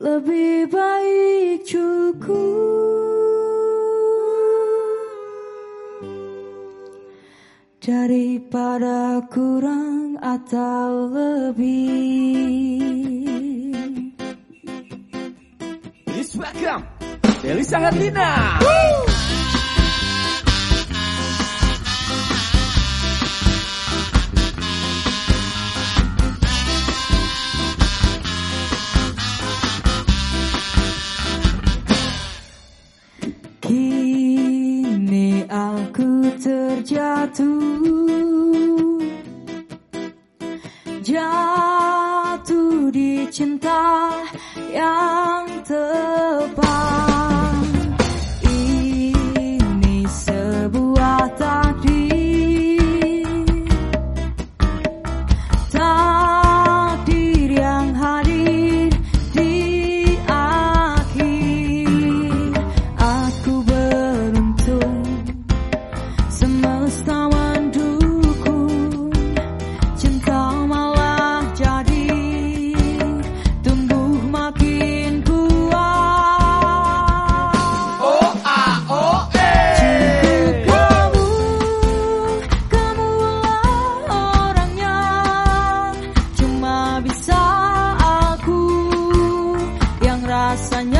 Lebih baik cukup daripada kurang atau lebih. Please welcome Elisa Sangat Woo! terjatuh. Jatuh di cinta yang tepat. rasanya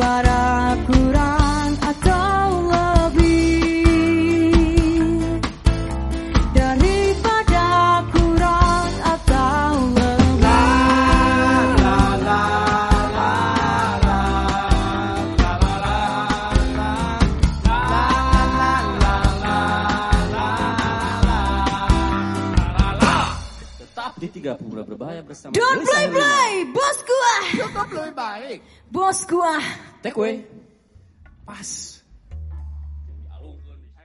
para tiga bulan berbahaya bersama Don't play play, bos gua. Cukup lebih baik. Bos gua. Take away. Pas.